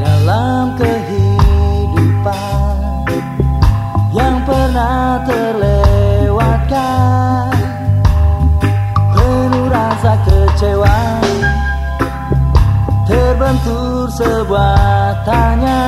dalam kehidupan yang pernah terlewatkan. Penuh rasa kecewa terbentur sebuah tanya.